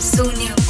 Sonia.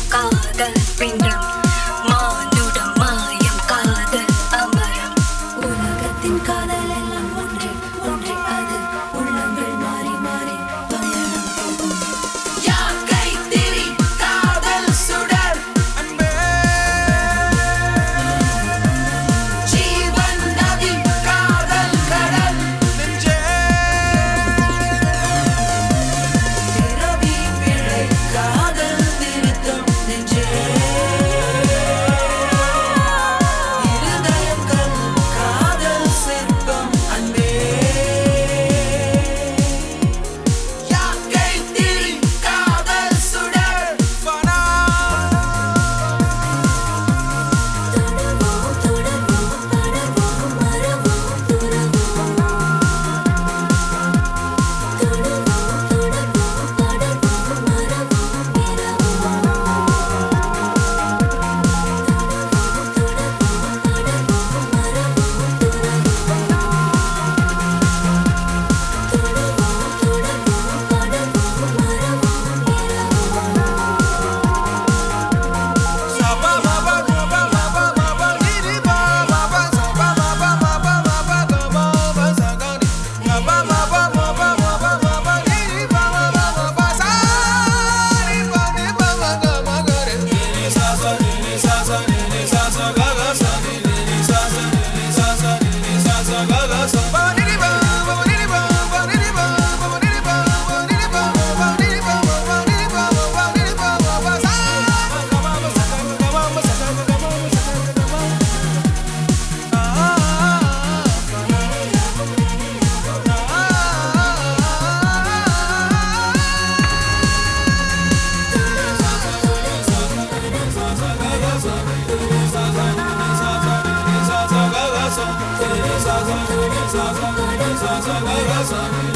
eyes of